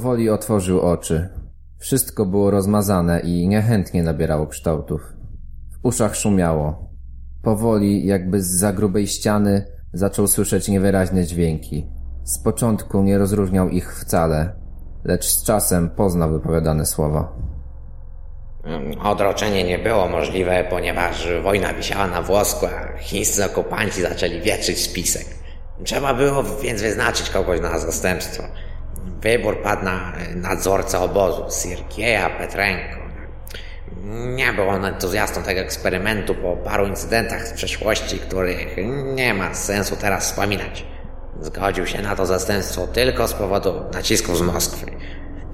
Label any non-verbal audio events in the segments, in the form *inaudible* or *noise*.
Powoli otworzył oczy. Wszystko było rozmazane i niechętnie nabierało kształtów. W uszach szumiało. Powoli, jakby z za grubej ściany, zaczął słyszeć niewyraźne dźwięki. Z początku nie rozróżniał ich wcale, lecz z czasem poznał wypowiadane słowa. Mm, Odroczenie nie było możliwe, ponieważ wojna wisiała na włosku, a chińscy okupanci zaczęli wietrzyć spisek. Trzeba było więc wyznaczyć kogoś na zastępstwo. Wybór padł na e, nadzorcę obozu, Sirkieja Petrenko. Nie był on entuzjastą tego eksperymentu po paru incydentach z przeszłości, których nie ma sensu teraz wspominać. Zgodził się na to zastępstwo tylko z powodu nacisków z Moskwy.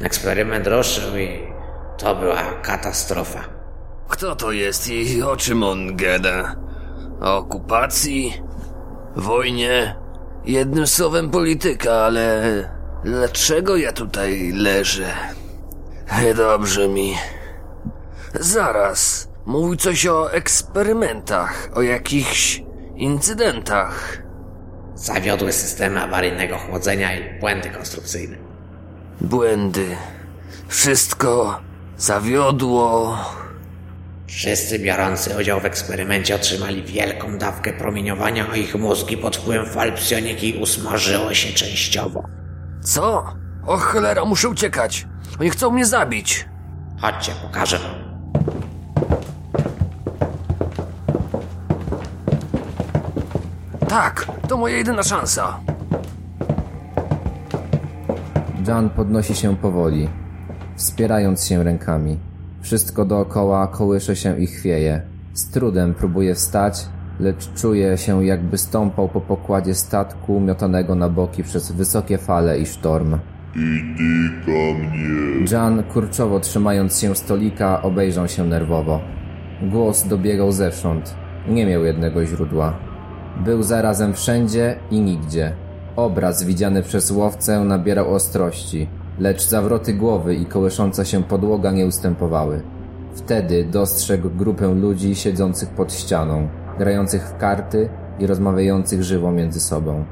Eksperyment ruszył i to była katastrofa. Kto to jest i o czym on gada? O okupacji? Wojnie? Jednym słowem polityka, ale dlaczego ja tutaj leżę? Dobrze mi. Zaraz. Mówił coś o eksperymentach, o jakichś incydentach. Zawiodły systemy awaryjnego chłodzenia i błędy konstrukcyjne. Błędy. Wszystko zawiodło. Wszyscy biorący udział w eksperymencie otrzymali wielką dawkę promieniowania, a ich mózgi pod wpływem fal psioniki usmażyły się częściowo. Co? O cholera, muszę uciekać. Oni chcą mnie zabić. Chodźcie, pokażę wam. Tak, to moja jedyna szansa. Jan podnosi się powoli, wspierając się rękami. Wszystko dookoła kołysze się i chwieje. Z trudem próbuje wstać, lecz czuje się jakby stąpał po pokładzie statku miotanego na boki przez wysokie fale i sztorm. Jan, kurczowo trzymając się stolika, obejrzał się nerwowo. Głos dobiegał zewsząd. Nie miał jednego źródła. Był zarazem wszędzie i nigdzie. Obraz widziany przez łowcę nabierał ostrości, lecz zawroty głowy i kołysząca się podłoga nie ustępowały. Wtedy dostrzegł grupę ludzi siedzących pod ścianą, grających w karty i rozmawiających żywo między sobą.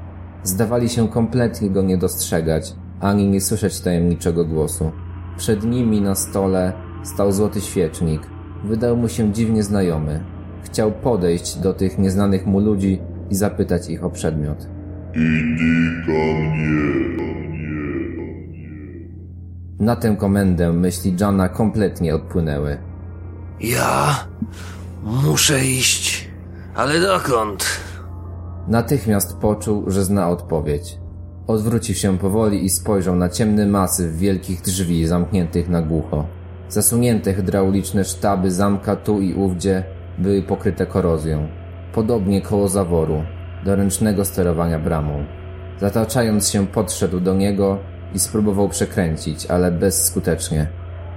Zdawali się kompletnie go nie dostrzegać, ani nie słyszeć tajemniczego głosu. Przed nimi na stole stał złoty świecznik. Wydał mu się dziwnie znajomy. Chciał podejść do tych nieznanych mu ludzi i zapytać ich o przedmiot. Na tę komendę myśli Jana kompletnie odpłynęły. Ja muszę iść. Ale dokąd? Natychmiast poczuł, że zna odpowiedź. Odwrócił się powoli i spojrzał na ciemny masyw wielkich drzwi zamkniętych na głucho. Zasunięte hydrauliczne sztaby zamka tu i ówdzie były pokryte korozją. Podobnie koło zaworu, do ręcznego sterowania bramą. Zataczając się podszedł do niego i spróbował przekręcić, ale bezskutecznie.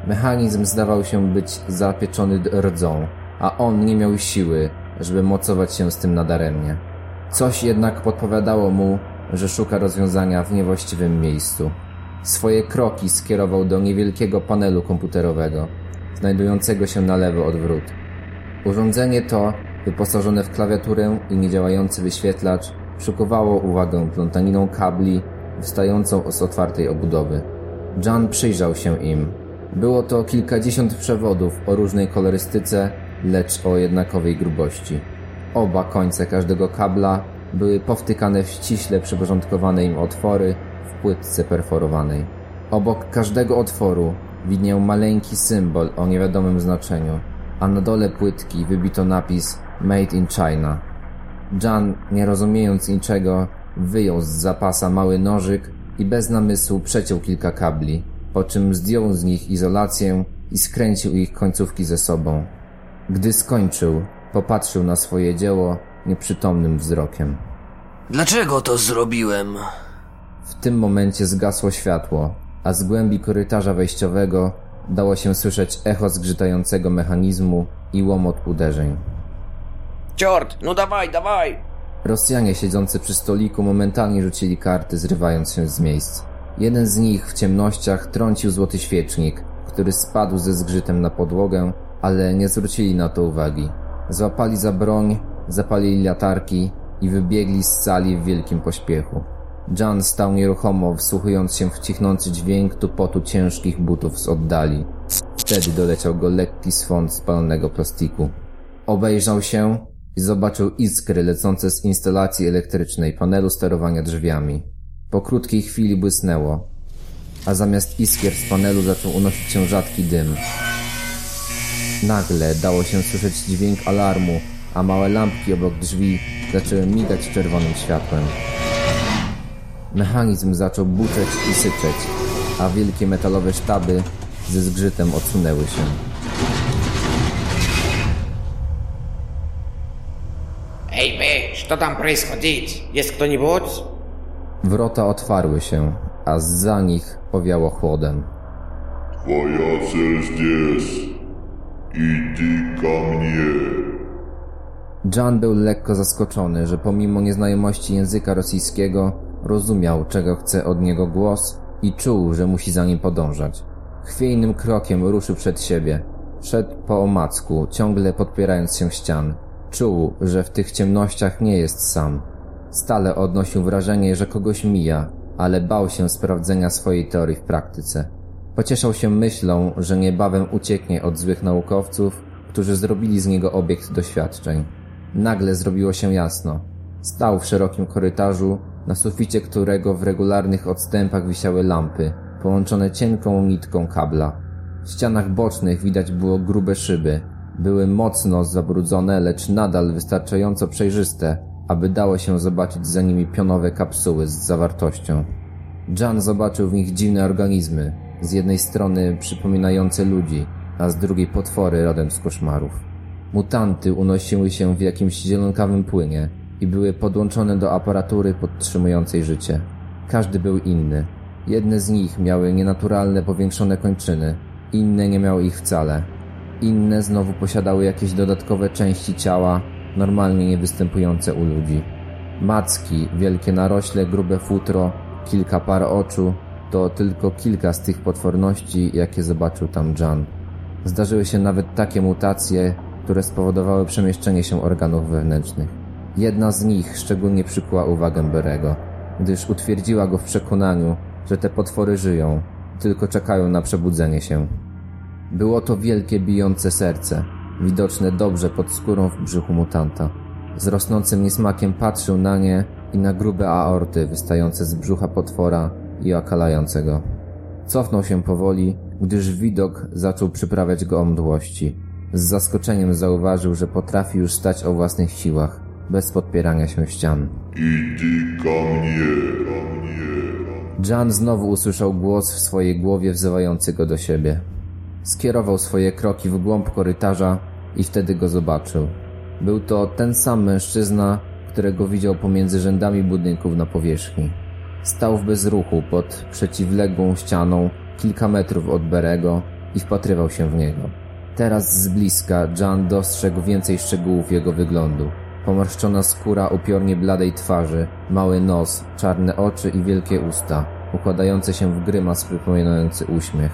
Mechanizm zdawał się być zapieczony rdzą, a on nie miał siły, żeby mocować się z tym nadaremnie. Coś jednak podpowiadało mu, że szuka rozwiązania w niewłaściwym miejscu. Swoje kroki skierował do niewielkiego panelu komputerowego, znajdującego się na lewo od wrót. Urządzenie to, wyposażone w klawiaturę i niedziałający wyświetlacz, przykuwało uwagę plątaniną kabli wystającą z otwartej obudowy. Jan przyjrzał się im. Było to kilkadziesiąt przewodów o różnej kolorystyce, lecz o jednakowej grubości. Oba końce każdego kabla były powtykane w ściśle przyporządkowane im otwory w płytce perforowanej. Obok każdego otworu widniał maleńki symbol o niewiadomym znaczeniu, a na dole płytki wybito napis Made in China. Jan, nie rozumiejąc niczego, wyjął z zapasa mały nożyk i bez namysłu przeciął kilka kabli, po czym zdjął z nich izolację i skręcił ich końcówki ze sobą. Gdy skończył, popatrzył na swoje dzieło nieprzytomnym wzrokiem. Dlaczego to zrobiłem? W tym momencie zgasło światło, a z głębi korytarza wejściowego dało się słyszeć echo zgrzytającego mechanizmu i łomot uderzeń. Ciort, no dawaj, dawaj! Rosjanie siedzący przy stoliku momentalnie rzucili karty, zrywając się z miejsc. Jeden z nich w ciemnościach trącił złoty świecznik, który spadł ze zgrzytem na podłogę, ale nie zwrócili na to uwagi. Złapali za broń, zapalili latarki i wybiegli z sali w wielkim pośpiechu. Jan stał nieruchomo, wsłuchując się w cichnący dźwięk tupotu ciężkich butów z oddali. Wtedy doleciał go lekki swąd spalonego plastiku. Obejrzał się i zobaczył iskry lecące z instalacji elektrycznej panelu sterowania drzwiami. Po krótkiej chwili błysnęło, a zamiast iskier z panelu zaczął unosić się rzadki dym. Nagle dało się słyszeć dźwięk alarmu, a małe lampki obok drzwi zaczęły migać czerwonym światłem. Mechanizm zaczął buczeć i syczeć, a wielkie metalowe sztaby ze zgrzytem odsunęły się. Ej, wy, co tam происходит? Jest кто-нибудь? Wrota otwarły się, a za nich powiało chłodem. Твоя цель Idi ka mnie. Jan był lekko zaskoczony, że pomimo nieznajomości języka rosyjskiego rozumiał, czego chce od niego głos i czuł, że musi za nim podążać. Chwiejnym krokiem ruszył przed siebie. Szedł po omacku, ciągle podpierając się ścian. Czuł, że w tych ciemnościach nie jest sam. Stale odnosił wrażenie, że kogoś mija, ale bał się sprawdzenia swojej teorii w praktyce. Pocieszał się myślą, że niebawem ucieknie od złych naukowców, którzy zrobili z niego obiekt doświadczeń. Nagle zrobiło się jasno. Stał w szerokim korytarzu, na suficie którego w regularnych odstępach wisiały lampy, połączone cienką nitką kabla. W ścianach bocznych widać było grube szyby. Były mocno zabrudzone, lecz nadal wystarczająco przejrzyste, aby dało się zobaczyć za nimi pionowe kapsuły z zawartością. Jan zobaczył w nich dziwne organizmy, z jednej strony przypominające ludzi, a z drugiej potwory rodem z koszmarów. Mutanty unosiły się w jakimś zielonkawym płynie i były podłączone do aparatury podtrzymującej życie. Każdy był inny. Jedne z nich miały nienaturalne powiększone kończyny, inne nie miały ich wcale. Inne znowu posiadały jakieś dodatkowe części ciała, normalnie niewystępujące u ludzi. Macki, wielkie narośle, grube futro, kilka par oczu, to tylko kilka z tych potworności, jakie zobaczył tam Jan. Zdarzyły się nawet takie mutacje, które spowodowały przemieszczenie się organów wewnętrznych. Jedna z nich szczególnie przykuła uwagę Berego, gdyż utwierdziła go w przekonaniu, że te potwory żyją, tylko czekają na przebudzenie się. Było to wielkie bijące serce, widoczne dobrze pod skórą w brzuchu mutanta. Z rosnącym niesmakiem patrzył na nie i na grube aorty wystające z brzucha potwora i okalającego. Cofnął się powoli, gdyż widok zaczął przyprawiać go o mdłości. Z zaskoczeniem zauważył, że potrafi już stać o własnych siłach, bez podpierania się ścian. Idi ka mnie, ka mnie. Jan znowu usłyszał głos w swojej głowie wzywający go do siebie. Skierował swoje kroki w głąb korytarza i wtedy go zobaczył. Był to ten sam mężczyzna, którego widział pomiędzy rzędami budynków na powierzchni. Stał w bezruchu pod przeciwległą ścianą kilka metrów od Berego i wpatrywał się w niego. Teraz z bliska Jan dostrzegł więcej szczegółów jego wyglądu. Pomarszczona skóra upiornie bladej twarzy, mały nos, czarne oczy i wielkie usta, układające się w grymas przypominający uśmiech.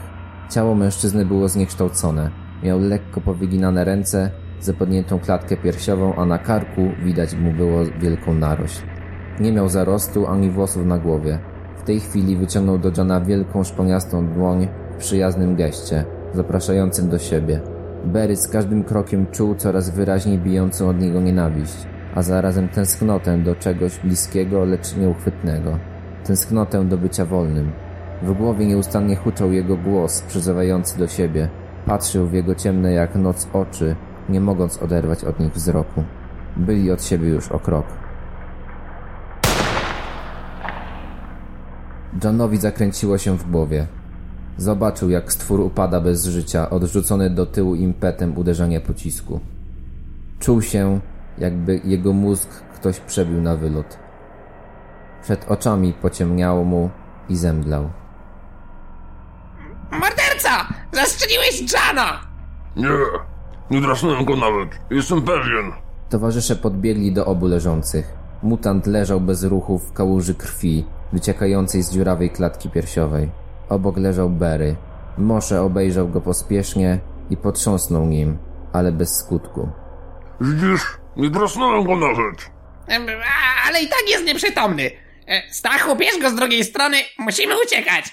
Ciało mężczyzny było zniekształcone. Miał lekko powyginane ręce, zapodniętą klatkę piersiową, a na karku widać mu było wielką narośl. Nie miał zarostu ani włosów na głowie. W tej chwili wyciągnął do Jana wielką szponiastą dłoń w przyjaznym geście, zapraszającym do siebie. Berry z każdym krokiem czuł coraz wyraźniej bijącą od niego nienawiść, a zarazem tęsknotę do czegoś bliskiego, lecz nieuchwytnego. Tęsknotę do bycia wolnym. W głowie nieustannie huczał jego głos, przyzywający do siebie. Patrzył w jego ciemne jak noc oczy, nie mogąc oderwać od nich wzroku. Byli od siebie już o krok. Johnowi zakręciło się w głowie. Zobaczył, jak stwór upada bez życia, odrzucony do tyłu impetem uderzenia pocisku. Czuł się, jakby jego mózg ktoś przebił na wylot. Przed oczami pociemniało mu i zemdlał. Morderca! Zastrzeliłeś Jana! Nie, nie drasnąłem go nawet. Jestem pewien. Towarzysze podbiegli do obu leżących. Mutant leżał bez ruchu w kałuży krwi, wyciekającej z dziurawej klatki piersiowej. Obok leżał Berry. Moshe obejrzał go pospiesznie i potrząsnął nim, ale bez skutku. Widzisz, nie drasnąłem go nawet. Ale i tak jest nieprzytomny. E, Stachu, bierz go z drugiej strony, musimy uciekać.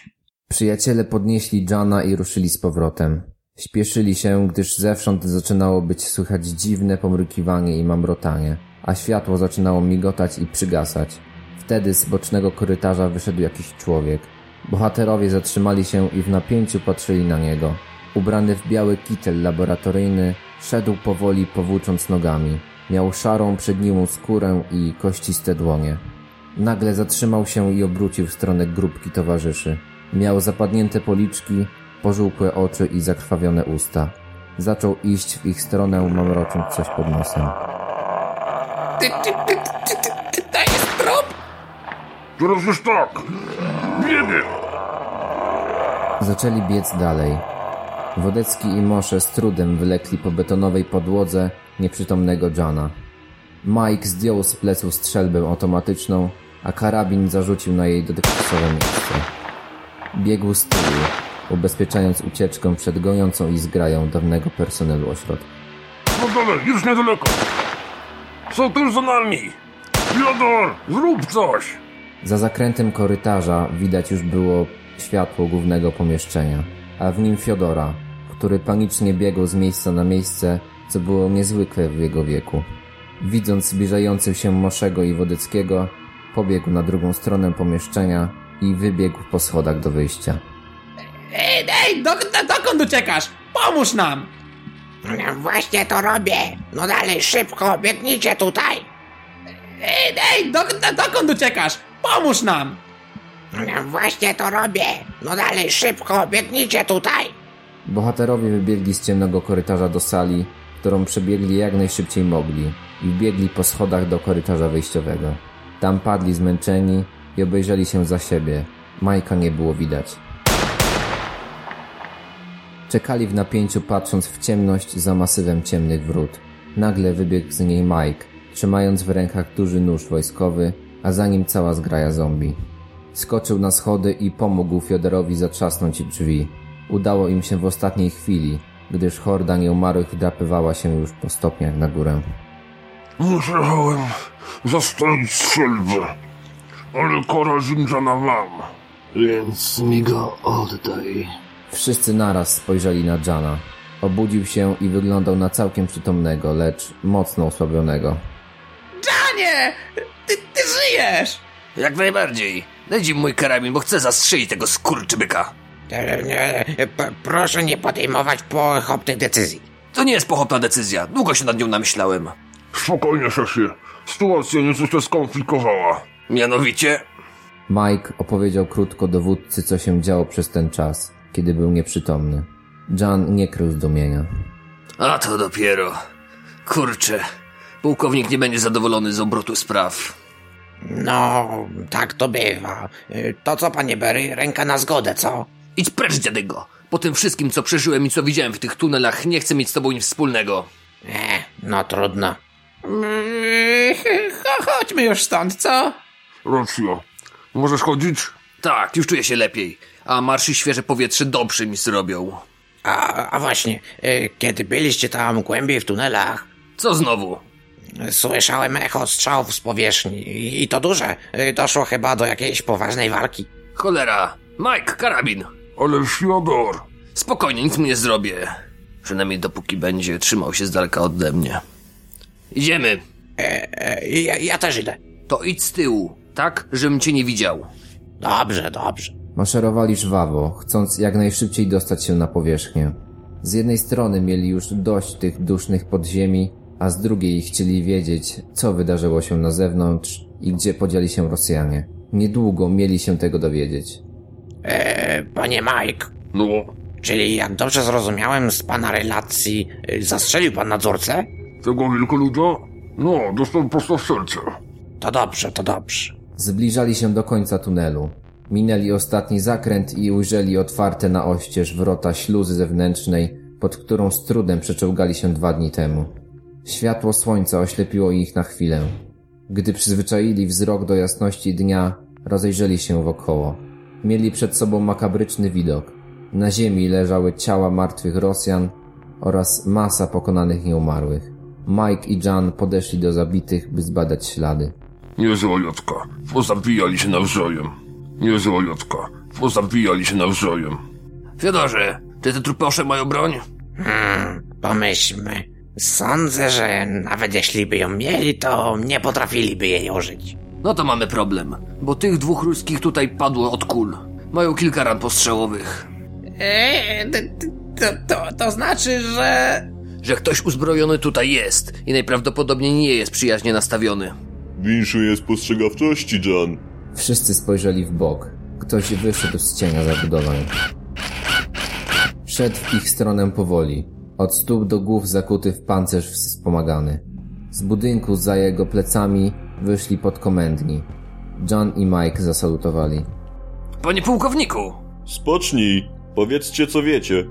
Przyjaciele podnieśli Jana i ruszyli z powrotem. Śpieszyli się, gdyż zewsząd zaczynało być słychać dziwne pomrukiwanie i mamrotanie, a światło zaczynało migotać i przygasać. Wtedy z bocznego korytarza wyszedł jakiś człowiek. Bohaterowie zatrzymali się i w napięciu patrzyli na niego. Ubrany w biały kitel laboratoryjny, szedł powoli powłócząc nogami. Miał szarą przedniłą skórę i kościste dłonie. Nagle zatrzymał się i obrócił w stronę grupki towarzyszy. Miał zapadnięte policzki, pożółkłe oczy i zakrwawione usta. Zaczął iść w ich stronę, mamrocząc coś pod nosem. Ty, ty, ty, Teraz już tak. Biegiem. Zaczęli biec dalej. Wodecki i Mosze z trudem wylekli po betonowej podłodze nieprzytomnego Jana. Mike zdjął z pleców strzelbę automatyczną, a karabin zarzucił na jej dotychczasowe miejsce. Biegł z tyłu, ubezpieczając ucieczkę przed goniącą ich zgrają dawnego personelu ośrodka. No dalej, już niedaleko. Są tuż za nami. Jodor, zrób coś. Za zakrętem korytarza widać już było światło głównego pomieszczenia, a w nim Fiodora, który panicznie biegł z miejsca na miejsce, co było niezwykłe w jego wieku. Widząc zbliżających się Moszego i Wodeckiego, pobiegł na drugą stronę pomieszczenia i wybiegł po schodach do wyjścia. Ej, ej, do, do, dokąd uciekasz? Pomóż nam! No Właśnie to robię. No dalej, szybko, biegnijcie tutaj. Ej, ej, do, do, dokąd uciekasz? Pomóż nam! No Właśnie to robię. No dalej, szybko, biegnijcie tutaj. Bohaterowie wybiegli z ciemnego korytarza do sali, którą przebiegli jak najszybciej mogli i wbiegli po schodach do korytarza wyjściowego. Tam padli zmęczeni i obejrzeli się za siebie. Majka nie było widać. Czekali w napięciu patrząc w ciemność za masywem ciemnych wrót. Nagle wybiegł z niej Mike, trzymając w rękach duży nóż wojskowy, a za nim cała zgraja zombie. Skoczył na schody i pomógł Fiodorowi zatrzasnąć drzwi. Udało im się w ostatniej chwili, gdyż horda nieumarłych wdrapywała się już po stopniach na górę. Musiałem zastawić strzelbę. Ale karabin Jana mam. Więc mi go oddaj. Wszyscy naraz spojrzeli na Jana. Obudził się i wyglądał na całkiem przytomnego, lecz mocno osłabionego. Janie! Ty, ty żyjesz! Jak najbardziej. Dajcie mi mój karabin, bo chcę zastrzelić tego skurczybyka. Proszę nie podejmować pochopnych decyzji. To nie jest pochopna decyzja. Długo się nad nią namyślałem. Spokojnie, szefie. Sytuacja nieco się skomplikowała. Mianowicie... Mike opowiedział krótko dowódcy, co się działo przez ten czas, kiedy był nieprzytomny. Jan nie krył zdumienia. A to dopiero. Kurczę. Pułkownik nie będzie zadowolony z obrotu spraw. No, tak to bywa. To co, panie Berry, ręka na zgodę, co? Idź precz, dziadego. Po tym wszystkim, co przeżyłem i co widziałem w tych tunelach, nie chcę mieć z tobą nic wspólnego. E, no trudno. Cho- *laughs* Chodźmy już stąd, co? Racja. Możesz chodzić? Tak, już czuję się lepiej. A marsz i świeże powietrze dobrze mi zrobią. A, a właśnie, e, kiedy byliście tam głębiej w tunelach, Co znowu? E, słyszałem echo strzałów z powierzchni i- to duże. E, Doszło chyba do jakiejś poważnej walki. Cholera. Mike, karabin. Ale Fiodor. Spokojnie, nic mu nie zrobię. Przynajmniej dopóki będzie trzymał się z daleka ode mnie. Idziemy. E, Ja, ja też idę. To idź z tyłu, tak, żebym cię nie widział. Dobrze, dobrze. Maszerowali żwawo, chcąc jak najszybciej dostać się na powierzchnię. Z jednej strony mieli już dość tych dusznych podziemi, a z drugiej chcieli wiedzieć, co wydarzyło się na zewnątrz i gdzie podzieli się Rosjanie. Niedługo mieli się tego dowiedzieć. E, panie Mike, No, czyli jak dobrze zrozumiałem z pana relacji, e, zastrzelił pan nadzorcę? tego wielkoluda? No, dostał prosto w serce. To dobrze, to dobrze. Zbliżali się do końca tunelu. Minęli ostatni zakręt i ujrzeli otwarte na oścież wrota śluzy zewnętrznej, pod którą z trudem przeczołgali się dwa dni temu. Światło słońca oślepiło ich na chwilę. Gdy przyzwyczaili wzrok do jasności dnia, rozejrzeli się wokoło. Mieli przed sobą makabryczny widok. Na ziemi leżały ciała martwych Rosjan oraz masa pokonanych nieumarłych. Mike i Jan podeszli do zabitych, by zbadać ślady. Niezła Jotka. Pozabijali się nawzajem. Niezła Jotka. Pozabijali się nawzajem. Fiodorze, czy te truposze mają broń? Hmm, pomyślmy. Sądzę, że nawet jeśli by ją mieli, to nie potrafiliby jej użyć. No to mamy problem, bo tych dwóch ruskich tutaj padło od kul. Mają kilka ran postrzałowych. Eee, to, to, to znaczy, że... Że ktoś uzbrojony tutaj jest i najprawdopodobniej nie jest przyjaźnie nastawiony. Winszuję spostrzegawczości, Jan. Wszyscy spojrzeli w bok. Ktoś wyszedł z cienia zabudowań. Szedł w ich stronę powoli. Od stóp do głów zakuty w pancerz wspomagany. Z budynku za jego plecami wyszli podkomendni. John i Mike zasalutowali. Panie pułkowniku! Spocznij. Powiedzcie, co wiecie.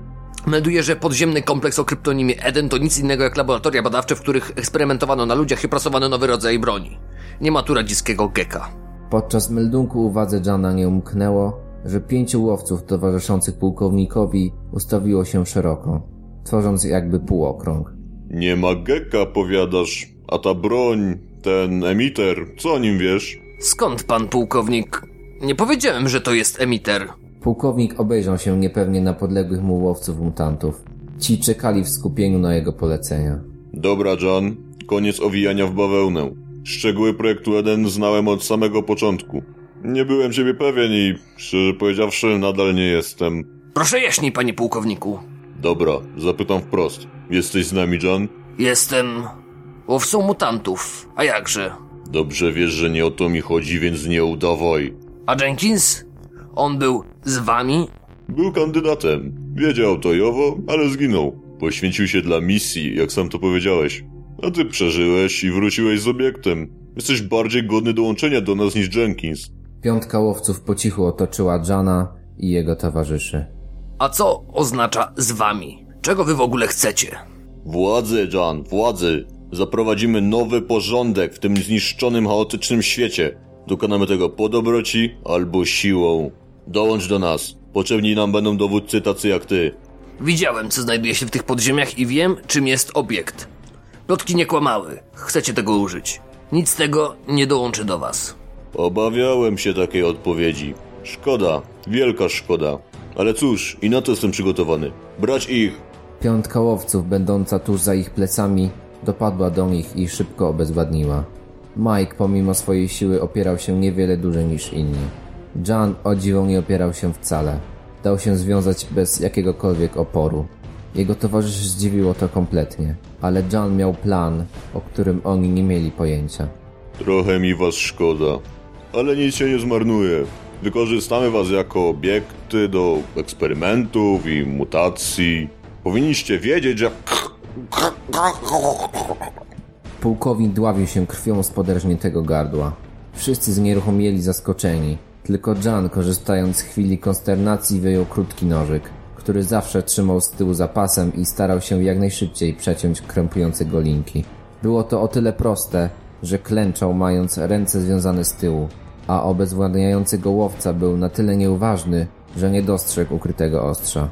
Melduję, że podziemny kompleks o kryptonimie Eden to nic innego jak laboratoria badawcze, w których eksperymentowano na ludziach i opracowano nowy rodzaj broni. Nie ma tu radzieckiego geka. Podczas meldunku uwadze Jana nie umknęło, że pięciu łowców towarzyszących pułkownikowi ustawiło się szeroko, tworząc jakby półokrąg. Nie ma geka, powiadasz. A ta broń, ten emiter, co o nim wiesz? Skąd pan pułkownik? Nie powiedziałem, że to jest emiter. Pułkownik obejrzał się niepewnie na podległych mu łowców mutantów. Ci czekali w skupieniu na jego polecenia. Dobra, Jan. Koniec owijania w bawełnę. Szczegóły projektu Eden znałem od samego początku. Nie byłem siebie pewien i, szczerze powiedziawszy, nadal nie jestem. Proszę jaśniej, panie pułkowniku. Dobra, zapytam wprost. Jesteś z nami, Jan? Jestem łowcą mutantów. A jakże? Dobrze wiesz, że nie o to mi chodzi, więc nie udawaj. A Jenkins? On był z wami? Był kandydatem. Wiedział to Jowo, ale zginął. Poświęcił się dla misji, jak sam to powiedziałeś. A ty przeżyłeś i wróciłeś z obiektem. Jesteś bardziej godny dołączenia do nas niż Jenkins. Piątka łowców po cichu otoczyła Jana i jego towarzyszy. A co oznacza z wami? Czego wy w ogóle chcecie? Władzę, Jan, władzę. Zaprowadzimy nowy porządek w tym zniszczonym, chaotycznym świecie. Dokonamy tego po dobroci albo siłą. Dołącz do nas. Potrzebni nam będą dowódcy tacy jak ty. Widziałem, co znajduje się w tych podziemiach i wiem, czym jest obiekt. Plotki nie kłamały. Chcecie tego użyć. Nic z tego nie dołączy do was. Obawiałem się takiej odpowiedzi. Szkoda, wielka szkoda. Ale cóż, i na to jestem przygotowany. Brać ich! Piątka łowców, będąca tuż za ich plecami, dopadła do nich i szybko obezwładniła. Mike, pomimo swojej siły, opierał się niewiele dłużej niż inni. Jan o dziwo nie opierał się wcale. Dał się związać bez jakiegokolwiek oporu. Jego towarzyszy zdziwiło to kompletnie, ale Jan miał plan, o którym oni nie mieli pojęcia. Trochę mi was szkoda. Ale nic się nie zmarnuje. Wykorzystamy was jako obiekty do eksperymentów i mutacji. Powinniście wiedzieć, że... Pułkownik dławił się krwią z poderżniętego gardła. Wszyscy znieruchomieli zaskoczeni. Tylko Jan, korzystając z chwili konsternacji, wyjął krótki nożyk, który zawsze trzymał z tyłu za pasem i starał się jak najszybciej przeciąć krępujące go linki. Było to o tyle proste, że klęczał mając ręce związane z tyłu, a obezwładniający go łowca był na tyle nieuważny, że nie dostrzegł ukrytego ostrza.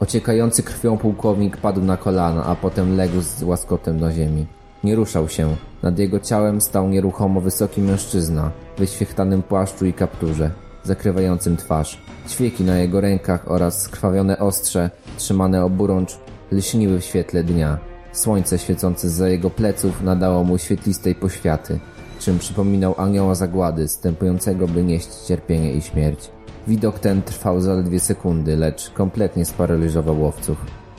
Ociekający krwią pułkownik padł na kolana, a potem legł z łaskotem na ziemi. Nie ruszał się. Nad jego ciałem stał nieruchomo wysoki mężczyzna, w wyświechtanym płaszczu i kapturze, zakrywającym twarz. Ćwieki na jego rękach oraz skrwawione ostrze, trzymane oburącz, lśniły w świetle dnia. Słońce świecące za jego pleców nadało mu świetlistej poświaty, czym przypominał anioła zagłady, stępującego by nieść cierpienie i śmierć. Widok ten trwał zaledwie sekundy, lecz kompletnie sparaliżował łowców.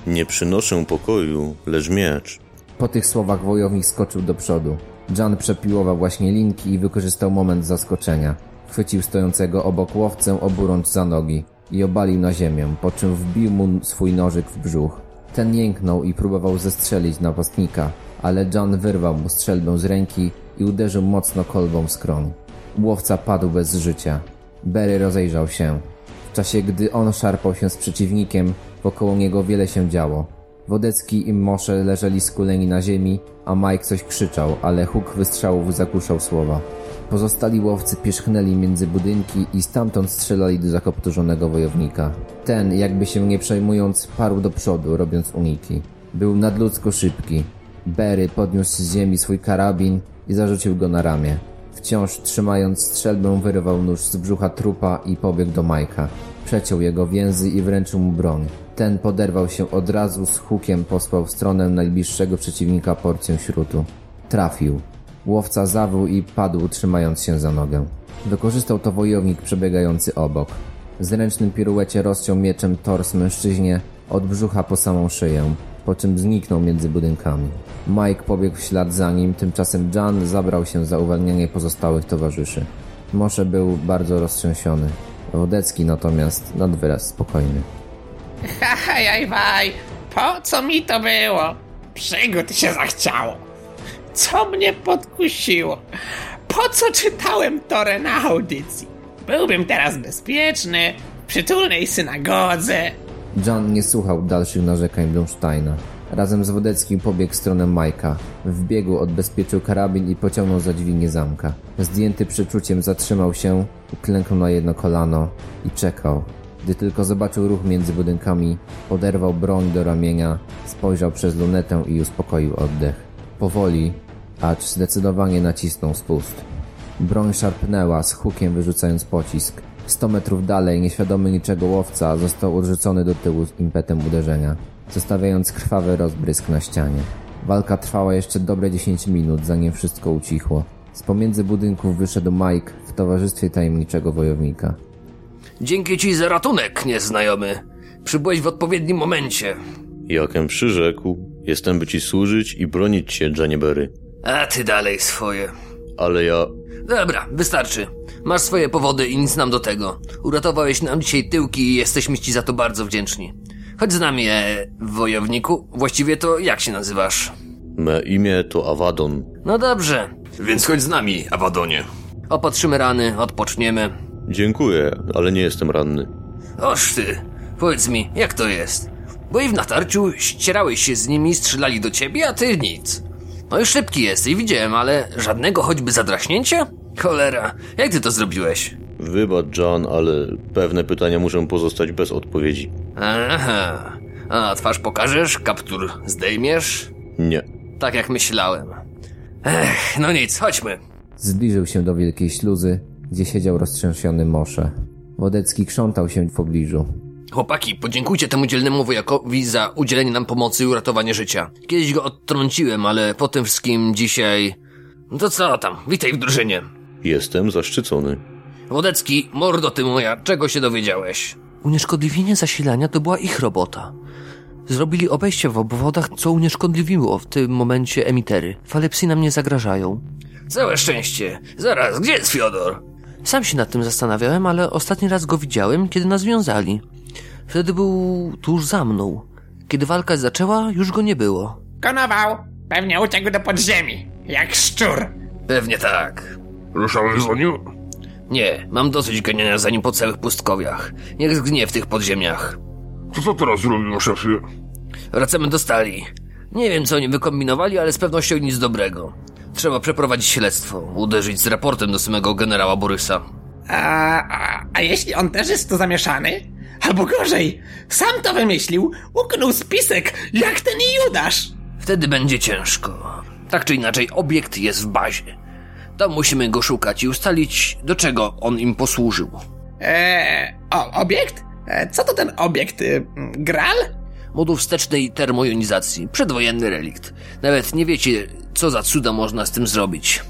Nie przynoszę pokoju, lecz miecz. Po tych słowach wojownik skoczył do przodu. Jan przepiłował właśnie linki i wykorzystał moment zaskoczenia. Chwycił stojącego obok łowcę oburącz za nogi i obalił na ziemię, po czym wbił mu swój nożyk w brzuch. Ten jęknął i próbował zestrzelić napastnika, ale John wyrwał mu strzelbę z ręki i uderzył mocno kolbą w skroń. Łowca padł bez życia. Berry rozejrzał się. W czasie, gdy on szarpał się z przeciwnikiem, wokoło niego wiele się działo. Wodecki i Mosze leżeli skuleni na ziemi, a Mike coś krzyczał, ale huk wystrzałów zagłuszał słowa. Pozostali łowcy pierzchnęli między budynki i stamtąd strzelali do zakopturzonego wojownika. Ten, jakby się nie przejmując, parł do przodu, robiąc uniki. Był nadludzko szybki. Berry podniósł z ziemi swój karabin i zarzucił go na ramię. Wciąż trzymając strzelbę, wyrwał nóż z brzucha trupa i pobiegł do Majka. Przeciął jego więzy i wręczył mu broń. Ten poderwał się od razu z hukiem posłał w stronę najbliższego przeciwnika porcję śrutu. Trafił. Łowca zawył i padł, trzymając się za nogę. Wykorzystał to wojownik przebiegający obok. W zręcznym piruecie rozciął mieczem tors mężczyźnie od brzucha po samą szyję, po czym zniknął między budynkami. Mike pobiegł w ślad za nim, tymczasem Jan zabrał się za uwalnianie pozostałych towarzyszy. Mosze był bardzo roztrzęsiony. Wodecki natomiast nad wyraz spokojny. Hajaj, waj, po co mi to było? Przygód się zachciało. Co mnie podkusiło? Po co czytałem Torę na audycji? Byłbym teraz bezpieczny, w przytulnej synagodze. John nie słuchał dalszych narzekań Blumsteina. Razem z Wodeckim pobiegł w stronę Majka. W biegu odbezpieczył karabin i pociągnął za dźwignię zamka. Zdjęty przeczuciem zatrzymał się, uklęknął na jedno kolano i czekał. Gdy tylko zobaczył ruch między budynkami, poderwał broń do ramienia, spojrzał przez lunetę i uspokoił oddech. Powoli, acz zdecydowanie nacisnął spust. Broń szarpnęła z hukiem wyrzucając pocisk. Sto metrów dalej, nieświadomy niczego łowca został odrzucony do tyłu z impetem uderzenia, zostawiając krwawy rozbrysk na ścianie. Walka trwała jeszcze dobre 10 minut, zanim wszystko ucichło. Z pomiędzy budynków wyszedł Mike w towarzystwie tajemniczego wojownika. Dzięki ci za ratunek, nieznajomy. Przybyłeś w odpowiednim momencie. Jakem przyrzekł, jestem by ci służyć i bronić cię, Janieberry. A ty dalej swoje. Ale ja... Dobra, wystarczy. Masz swoje powody i nic nam do tego. Uratowałeś nam dzisiaj tyłki i jesteśmy ci za to bardzo wdzięczni. Chodź z nami, e, wojowniku. Właściwie to jak się nazywasz? Me imię to Awadon. No dobrze. Więc chodź z nami, Awadonie. Opatrzymy rany, odpoczniemy. Dziękuję, ale nie jestem ranny. Oż ty, powiedz mi, jak to jest? Bo i w natarciu ścierałeś się z nimi, strzelali do ciebie, a ty nic. No i szybki jesteś, widziałem, ale żadnego choćby zadraśnięcia? Cholera, jak ty to zrobiłeś? Wybacz, John, ale pewne pytania muszą pozostać bez odpowiedzi. Aha, a twarz pokażesz, kaptur zdejmiesz? Nie. Tak jak myślałem. Ech, no nic, chodźmy. Zbliżył się do wielkiej śluzy, gdzie siedział roztrzęsiony Mosze. Wodecki krzątał się w pobliżu. Chłopaki, podziękujcie temu dzielnemu wojakowi za udzielenie nam pomocy i uratowanie życia. Kiedyś go odtrąciłem, ale po tym wszystkim dzisiaj... No to co tam, witaj w drużynie. Jestem zaszczycony. Wodecki, mordo ty moja, czego się dowiedziałeś? Unieszkodliwienie zasilania to była ich robota. Zrobili obejście w obwodach, co unieszkodliwiło w tym momencie emitery. Fale psy nam nie zagrażają. Całe szczęście. Zaraz, gdzie jest Fiodor? Sam się nad tym zastanawiałem, ale ostatni raz go widziałem, kiedy nas wiązali. Wtedy był tuż za mną. Kiedy walka zaczęła, już go nie było. Konował, pewnie uciekł do podziemi, jak szczur. Pewnie tak. Ruszałeś za nim? Nie, mam dosyć ganiania za nim po całych pustkowiach. Niech zgnie w tych podziemiach. To co teraz zrobimy, szefie? Wracamy do stali. Nie wiem, co oni wykombinowali, ale z pewnością nic dobrego. Trzeba przeprowadzić śledztwo, uderzyć z raportem do samego generała Borysa. A, a, a jeśli on też jest tu zamieszany? Albo gorzej, sam to wymyślił, uknął spisek, jak ten Judasz. Wtedy będzie ciężko. Tak czy inaczej, obiekt jest w bazie. Tam musimy go szukać i ustalić, do czego on im posłużył. Eee, o, obiekt? E, co to ten obiekt? Y, Gral? Moduł wstecznej termojonizacji. Przedwojenny relikt. Nawet nie wiecie, co za cuda można z tym zrobić.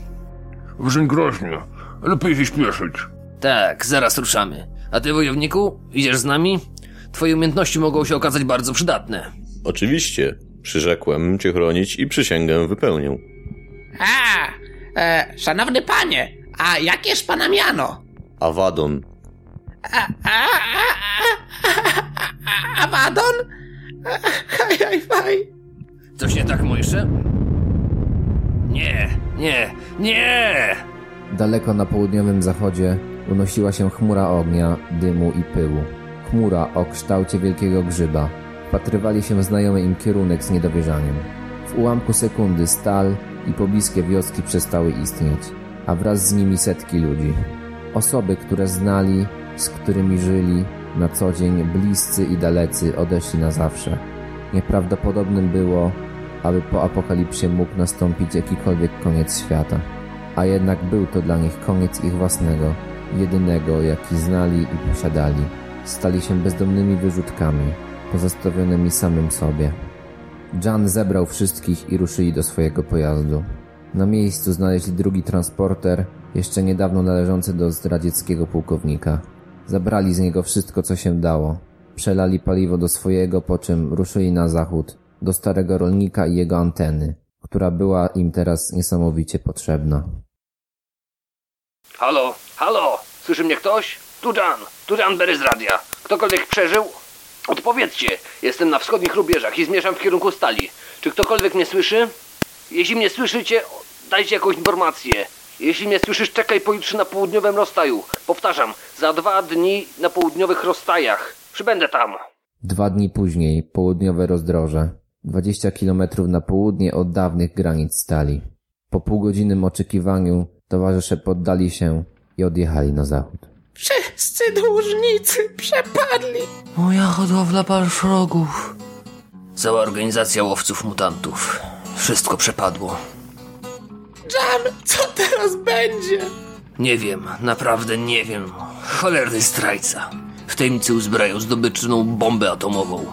Brzmi groźnie. Lepiej się śpieszyć. Tak, zaraz ruszamy. A ty, wojowniku, idziesz z nami? Twoje umiejętności mogą się okazać bardzo przydatne. Oczywiście. Przyrzekłem cię chronić i przysięgę wypełnię. A, e, szanowny panie, a jakież pana miano? Awadon. A, a, a, a, a, Awadon? Haj, haj, haj. Coś nie tak, Mojsze? Nie, nie, nie! Daleko na południowym zachodzie unosiła się chmura ognia, dymu i pyłu. Chmura o kształcie wielkiego grzyba. Wpatrywali się w znajomy im kierunek z niedowierzaniem. W ułamku sekundy stal i pobliskie wioski przestały istnieć, a wraz z nimi setki ludzi. Osoby, które znali, z którymi żyli na co dzień, bliscy i dalecy odeszli na zawsze. Nieprawdopodobnym było, aby po apokalipsie mógł nastąpić jakikolwiek koniec świata. A jednak był to dla nich koniec ich własnego, jedynego, jaki znali i posiadali. Stali się bezdomnymi wyrzutkami, pozostawionymi samym sobie. Jan zebrał wszystkich i ruszyli do swojego pojazdu. Na miejscu znaleźli drugi transporter, jeszcze niedawno należący do zdradzieckiego pułkownika. Zabrali z niego wszystko, co się dało. Przelali paliwo do swojego, po czym ruszyli na zachód, do starego rolnika i jego anteny, która była im teraz niesamowicie potrzebna. Halo, halo, słyszy mnie ktoś? Tu Jan, tu Jan Berry z radia. Ktokolwiek przeżył? Odpowiedzcie, jestem na wschodnich rubieżach i zmierzam w kierunku stali. Czy ktokolwiek mnie słyszy? Jeśli mnie słyszycie, dajcie jakąś informację. Jeśli mnie słyszysz, czekaj pojutrze na południowym rozstaju. Powtarzam, za dwa dni na południowych rozstajach. Przybędę tam. Dwa dni później, południowe rozdroże, 20 kilometrów na południe od dawnych granic stali. Po półgodzinnym oczekiwaniu towarzysze poddali się i odjechali na zachód. Wszyscy dłużnicy przepadli. Moja hodowla balszrogów. Cała organizacja łowców mutantów. Wszystko przepadło. Jan, co teraz będzie? Nie wiem, naprawdę nie wiem. Cholerny zdrajca. W tajemnicy uzbrają zdobyczną bombę atomową.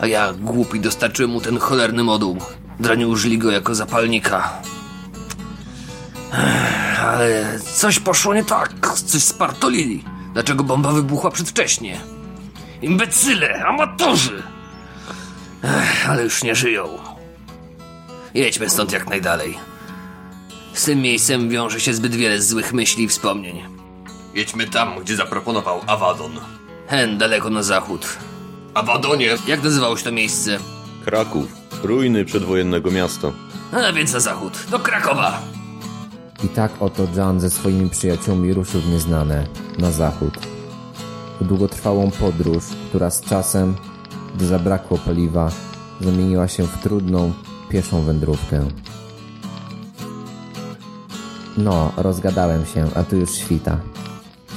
A ja, głupi, dostarczyłem mu ten cholerny moduł. Dranie użyli go jako zapalnika. Ech, Ale coś poszło nie tak. Coś spartolili. Dlaczego bomba wybuchła przedwcześnie? Imbecyle, amatorzy! Ech, ale już nie żyją. Jedźmy stąd jak najdalej. Z tym miejscem wiąże się zbyt wiele złych myśli i wspomnień. Jedźmy tam, gdzie zaproponował Awadon. Hen, daleko na zachód. Awadonie! Jak nazywało się to miejsce? Kraków. Ruiny przedwojennego miasta. A więc na zachód, do Krakowa. I tak oto Jan ze swoimi przyjaciółmi ruszył w nieznane, na zachód. W długotrwałą podróż, która z czasem, gdy zabrakło paliwa, zamieniła się w trudną, pieszą wędrówkę. No, rozgadałem się, a tu już świta.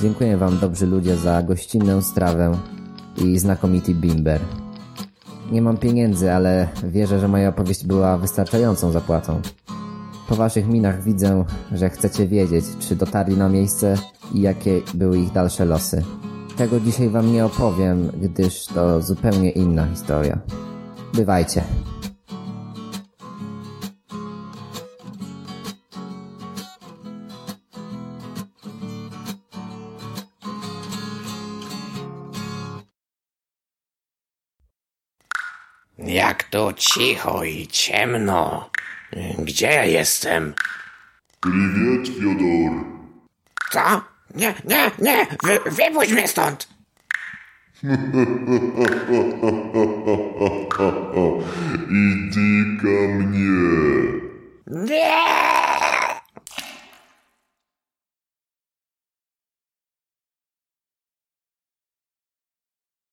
Dziękuję Wam, dobrzy ludzie, za gościnną strawę i znakomity bimber. Nie mam pieniędzy, ale wierzę, że moja opowieść była wystarczającą zapłatą. Po waszych minach widzę, że chcecie wiedzieć, czy dotarli na miejsce i jakie były ich dalsze losy. Tego dzisiaj wam nie opowiem, gdyż to zupełnie inna historia. Bywajcie. Jak tu cicho i ciemno. Gdzie ja jestem? Prywiet, Fiodor. Co? Nie, nie, nie! Wy, wypuść mnie stąd! *laughs* I tyka mnie! Nie!